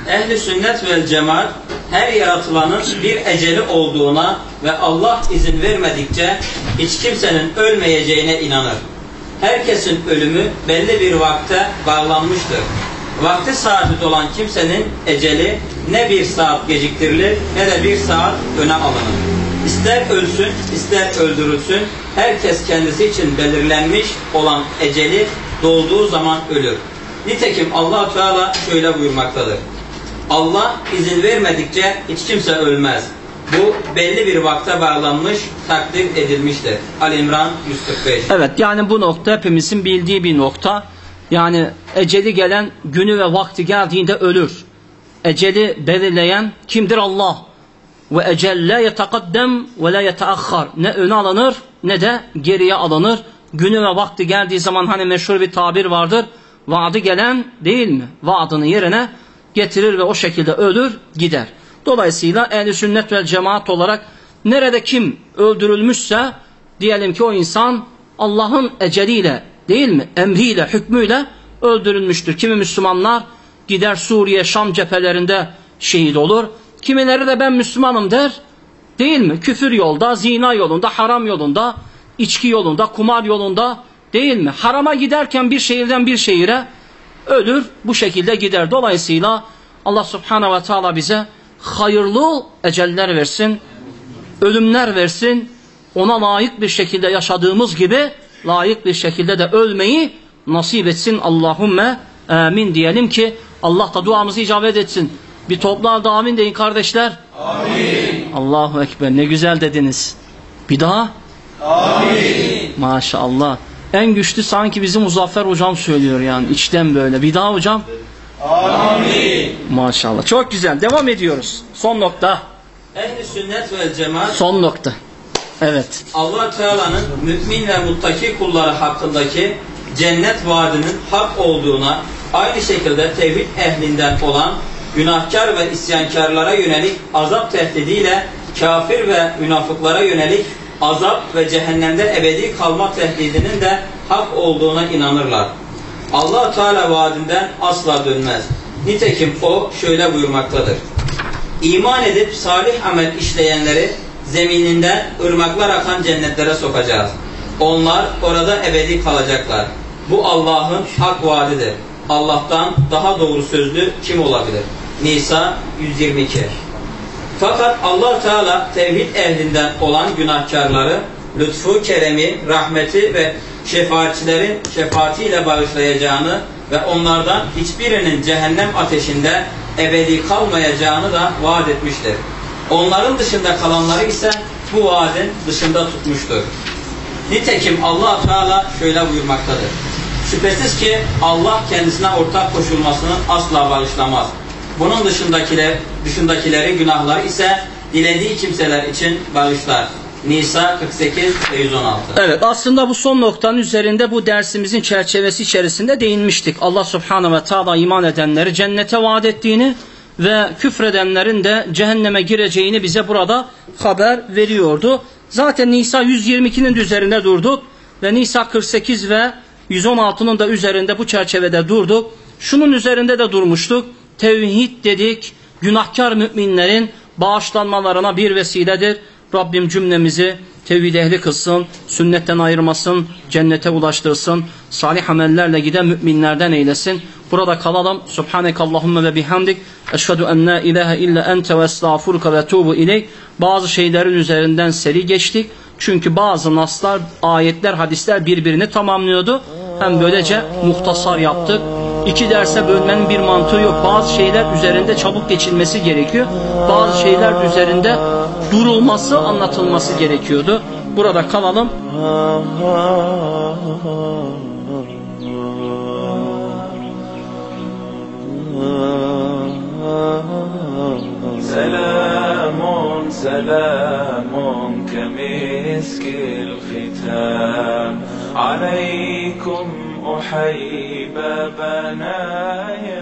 Ehli sünnet ve cemaat her yaratılanın bir eceli olduğuna ve Allah izin vermedikçe hiç kimsenin ölmeyeceğine inanır. Herkesin ölümü belli bir vakte bağlanmıştır. Vakti sabit olan kimsenin eceli ne bir saat geciktirilir ne de bir saat öne alınır. İster ölsün, ister öldürülsün, herkes kendisi için belirlenmiş olan eceli dolduğu zaman ölür. Nitekim allah Teala şöyle buyurmaktadır. Allah izin vermedikçe hiç kimse ölmez. Bu belli bir vakte bağlanmış, takdir edilmiştir. Ali İmran 145. Evet yani bu nokta hepimizin bildiği bir nokta. Yani eceli gelen günü ve vakti geldiğinde ölür. Eceli belirleyen kimdir? Allah. Ve ecel la yetekaddem ve la yeteakhar. Ne öne alınır ne de geriye alınır. Günü ve vakti geldiği zaman hani meşhur bir tabir vardır. Vaadi gelen değil mi? Vaadını yerine getirir ve o şekilde ölür gider. Dolayısıyla ehl sünnet ve cemaat olarak nerede kim öldürülmüşse diyelim ki o insan Allah'ın eceliyle değil mi? Emriyle, hükmüyle öldürülmüştür. Kimi Müslümanlar gider Suriye, Şam cephelerinde şehit olur. Kimileri de ben Müslümanım der. Değil mi? Küfür yolda, zina yolunda, haram yolunda, içki yolunda, kumar yolunda değil mi? Harama giderken bir şehirden bir şehire ölür, bu şekilde gider. Dolayısıyla Allah Subhanahu ve Teala bize hayırlı eceller versin, ölümler versin, ona layık bir şekilde yaşadığımız gibi layık bir şekilde de ölmeyi nasip etsin. Allahümme amin diyelim ki Allah da duamızı icabet etsin. Bir toplar da amin deyin kardeşler. Amin. Allahu Ekber ne güzel dediniz. Bir daha. Amin. Maşallah. En güçlü sanki bizim Muzaffer hocam söylüyor yani içten böyle. Bir daha hocam. Amin. Maşallah. Çok güzel. Devam ediyoruz. Son nokta. Ehli sünnet ve cemaat Son nokta. Evet. Allah Teala'nın mümin ve muttaki kulları hakkındaki cennet vaadinin hak olduğuna aynı şekilde tevhid ehlinden olan günahkar ve isyankarlara yönelik azap tehdidiyle kafir ve münafıklara yönelik azap ve cehennemde ebedi kalma tehdidinin de hak olduğuna inanırlar. Allah Teala vaadinden asla dönmez. Nitekim o şöyle buyurmaktadır. İman edip salih amel işleyenleri zemininden ırmaklar akan cennetlere sokacağız. Onlar orada ebedi kalacaklar. Bu Allah'ın hak vaadidir. Allah'tan daha doğru sözlü kim olabilir? Nisa 122 Fakat allah Teala tevhid ehlinden olan günahkarları lütfu, keremi, rahmeti ve şefaatçilerin şefaatiyle bağışlayacağını ve onlardan hiçbirinin cehennem ateşinde ebedi kalmayacağını da vaat etmiştir. Onların dışında kalanları ise bu vaadin dışında tutmuştur. Nitekim allah Teala şöyle buyurmaktadır. Şüphesiz ki Allah kendisine ortak koşulmasını asla bağışlamaz. Bunun dışındakiler, dışındakileri günahları ise dilediği kimseler için bağışlar. Nisa 48 ve 116. Evet aslında bu son noktanın üzerinde bu dersimizin çerçevesi içerisinde değinmiştik. Allah subhanahu ve taala iman edenleri cennete vaat ettiğini ve küfredenlerin de cehenneme gireceğini bize burada haber veriyordu. Zaten Nisa 122'nin de üzerinde durduk ve Nisa 48 ve 116'nın da üzerinde bu çerçevede durduk. Şunun üzerinde de durmuştuk. Tevhid dedik, günahkar müminlerin bağışlanmalarına bir vesiledir. Rabbim cümlemizi tevhid ehli kılsın, sünnetten ayırmasın, cennete ulaştırsın, salih amellerle giden müminlerden eylesin. Burada kalalım. Subhaneke Allahümme ve bihamdik. Eşhedü en la ilahe illa ente ve estağfurka ve tuğbu ileyk. Bazı şeylerin üzerinden seri geçtik. Çünkü bazı naslar, ayetler, hadisler birbirini tamamlıyordu. Hem böylece muhtasar yaptık. İki derse bölmenin bir mantığı yok. Bazı şeyler üzerinde çabuk geçilmesi gerekiyor. Bazı şeyler üzerinde durulması, anlatılması gerekiyordu. Burada kalalım. سلام سلام كمسك الختام عليكم أحيب بناياك